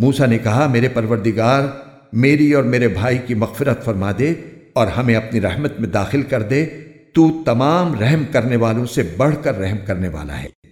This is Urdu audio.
موسا نے کہا، میرے پروردگار، میری اور میرے بھائی کی مغفرت فرما دے اور ہمیں اپنی رحمت میں داخل کر دے۔ تو تمام رحم کرنے والوں سے بڑھ کر رحم کرنے والا ہے۔